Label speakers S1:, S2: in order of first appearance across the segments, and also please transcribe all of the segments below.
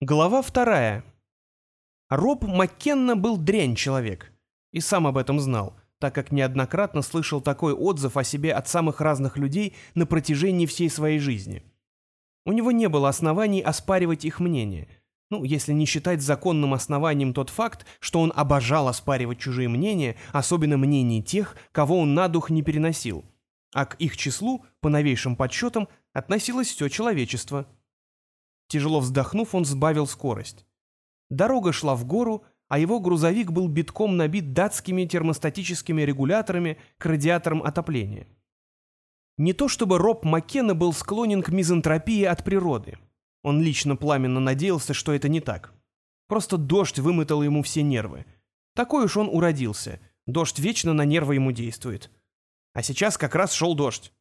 S1: Глава вторая. Роб Маккенна был дрянь человек. И сам об этом знал, так как неоднократно слышал такой отзыв о себе от самых разных людей на протяжении всей своей жизни. У него не было оснований оспаривать их мнение. Ну, если не считать законным основанием тот факт, что он обожал оспаривать чужие мнения, особенно мнения тех, кого он на дух не переносил. А к их числу, по новейшим подсчетам, относилось все человечество – Тяжело вздохнув, он сбавил скорость. Дорога шла в гору, а его грузовик был битком набит датскими термостатическими регуляторами к радиаторам отопления. Не то чтобы Роб Маккена был склонен к мизантропии от природы. Он лично пламенно надеялся, что это не так. Просто дождь вымотал ему все нервы. Такой уж он уродился. Дождь вечно на нервы ему действует. А сейчас как раз шел дождь.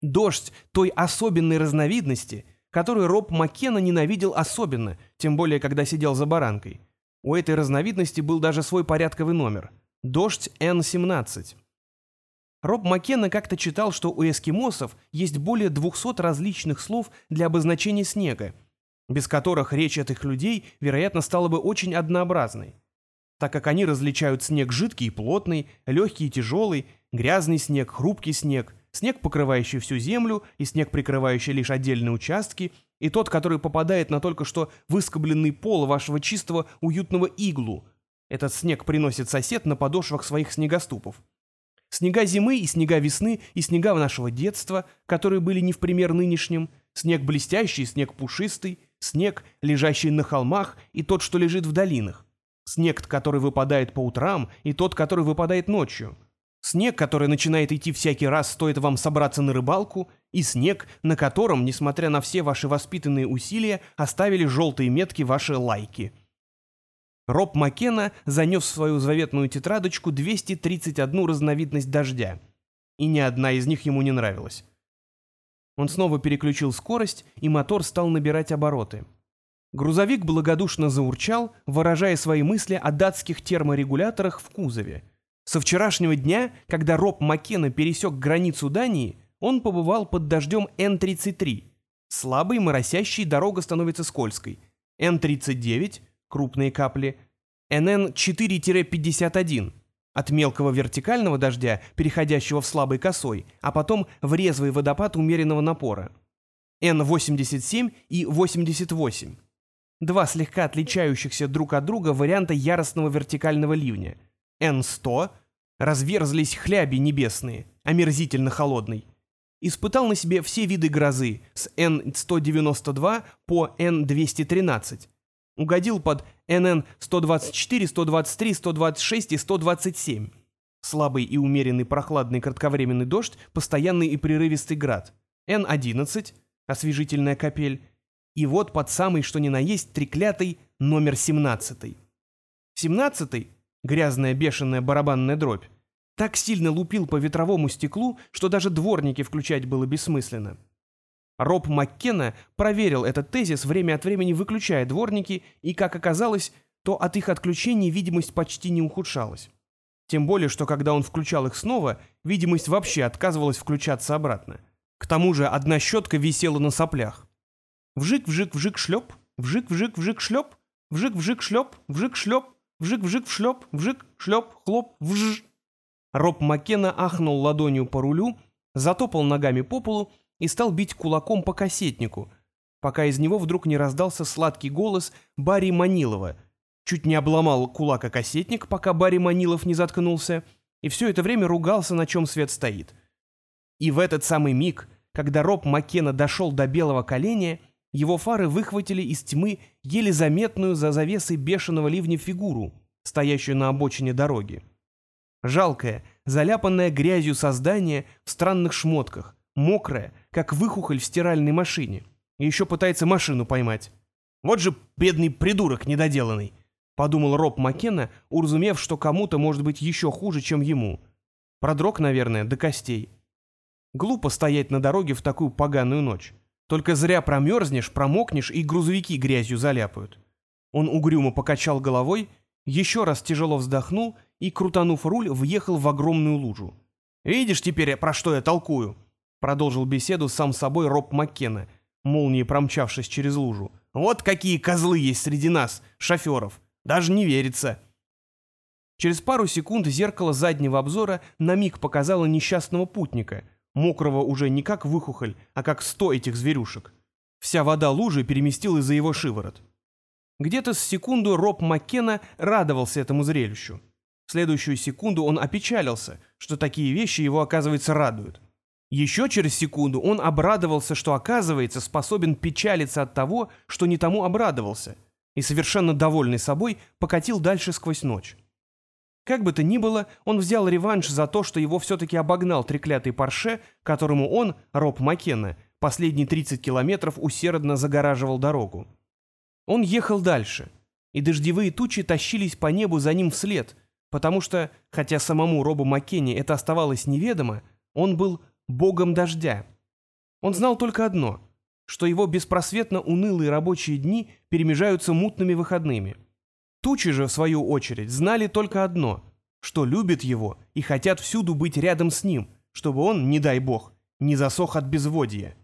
S1: Дождь той особенной разновидности – которую Роб Маккена ненавидел особенно, тем более, когда сидел за баранкой. У этой разновидности был даже свой порядковый номер – «Дождь Н-17». Роб Маккена как-то читал, что у эскимосов есть более 200 различных слов для обозначения снега, без которых речь этих людей, вероятно, стала бы очень однообразной, так как они различают снег жидкий и плотный, легкий и тяжелый, грязный снег, хрупкий снег, снег, покрывающий всю землю, и снег, прикрывающий лишь отдельные участки, и тот, который попадает на только что выскобленный пол вашего чистого уютного иглу. Этот снег приносит сосед на подошвах своих снегоступов. Снега зимы и снега весны, и снега нашего детства, которые были не в пример нынешним, снег блестящий, снег пушистый, снег, лежащий на холмах, и тот, что лежит в долинах, снег, который выпадает по утрам, и тот, который выпадает ночью, Снег, который начинает идти всякий раз, стоит вам собраться на рыбалку, и снег, на котором, несмотря на все ваши воспитанные усилия, оставили желтые метки ваши лайки. Роб Маккена занес в свою заветную тетрадочку 231 разновидность дождя, и ни одна из них ему не нравилась. Он снова переключил скорость, и мотор стал набирать обороты. Грузовик благодушно заурчал, выражая свои мысли о датских терморегуляторах в кузове – со вчерашнего дня, когда Роб Маккена пересек границу Дании, он побывал под дождем Н-33. Слабый, моросящий, дорога становится скользкой. Н-39, крупные капли. НН-4-51, от мелкого вертикального дождя, переходящего в слабый косой, а потом в резвый водопад умеренного напора. Н-87 и 88. Два слегка отличающихся друг от друга варианта яростного вертикального ливня – Н-100, разверзлись хляби небесные, омерзительно холодный. Испытал на себе все виды грозы, с Н-192 по Н-213. Угодил под НН-124, 123, 126 и 127. Слабый и умеренный прохладный кратковременный дождь, постоянный и прерывистый град. Н-11, освежительная капель. И вот под самый, что ни на есть, треклятый номер 17. 17 грязная бешеная барабанная дробь, так сильно лупил по ветровому стеклу, что даже дворники включать было бессмысленно. Роб Маккена проверил этот тезис, время от времени выключая дворники, и, как оказалось, то от их отключения видимость почти не ухудшалась. Тем более, что когда он включал их снова, видимость вообще отказывалась включаться обратно. К тому же одна щетка висела на соплях. Вжик-вжик-вжик-шлеп, вжик-вжик-вжик-шлеп, вжик-вжик-шлеп, вжик-шлеп, Вжик-вжик-шлеп, вжик, шлеп, хлоп, вж. Роб Маккена ахнул ладонью по рулю, затопал ногами по полу и стал бить кулаком по кассетнику, пока из него вдруг не раздался сладкий голос Барри Манилова. Чуть не обломал кулака кассетник, пока Барри Манилов не заткнулся, и все это время ругался, на чем свет стоит. И в этот самый миг, когда Роб Маккена дошел до белого коленя, его фары выхватили из тьмы еле заметную за завесой бешеного ливня фигуру, стоящую на обочине дороги. Жалкое, заляпанное грязью создание в странных шмотках, мокрое, как выхухоль в стиральной машине. И еще пытается машину поймать. Вот же бедный придурок недоделанный, подумал Роб Маккена, уразумев, что кому-то может быть еще хуже, чем ему. Продрог, наверное, до костей. Глупо стоять на дороге в такую поганую ночь. Только зря промерзнешь, промокнешь и грузовики грязью заляпают. Он угрюмо покачал головой, еще раз тяжело вздохнул и, крутанув руль, въехал в огромную лужу. «Видишь теперь, про что я толкую?» Продолжил беседу сам собой Роб Маккена, молнией промчавшись через лужу. Вот какие козлы есть среди нас, шоферов. Даже не верится. Через пару секунд зеркало заднего обзора на миг показало несчастного путника, мокрого уже не как выхухоль, а как сто этих зверюшек. Вся вода лужи переместилась за его шиворот. Где-то с секунду Роб Маккена радовался этому зрелищу. В следующую секунду он опечалился, что такие вещи его, оказывается, радуют. Еще через секунду он обрадовался, что, оказывается, способен печалиться от того, что не тому обрадовался, и, совершенно довольный собой, покатил дальше сквозь ночь. Как бы то ни было, он взял реванш за то, что его все-таки обогнал треклятый Порше, которому он, Роб Маккена, последние 30 километров усердно загораживал дорогу. Он ехал дальше, и дождевые тучи тащились по небу за ним вслед, потому что, хотя самому Робу Маккене это оставалось неведомо, он был богом дождя. Он знал только одно, что его беспросветно унылые рабочие дни перемежаются мутными выходными – Тучи же, в свою очередь, знали только одно, что любят его и хотят всюду быть рядом с ним, чтобы он, не дай бог, не засох от безводья.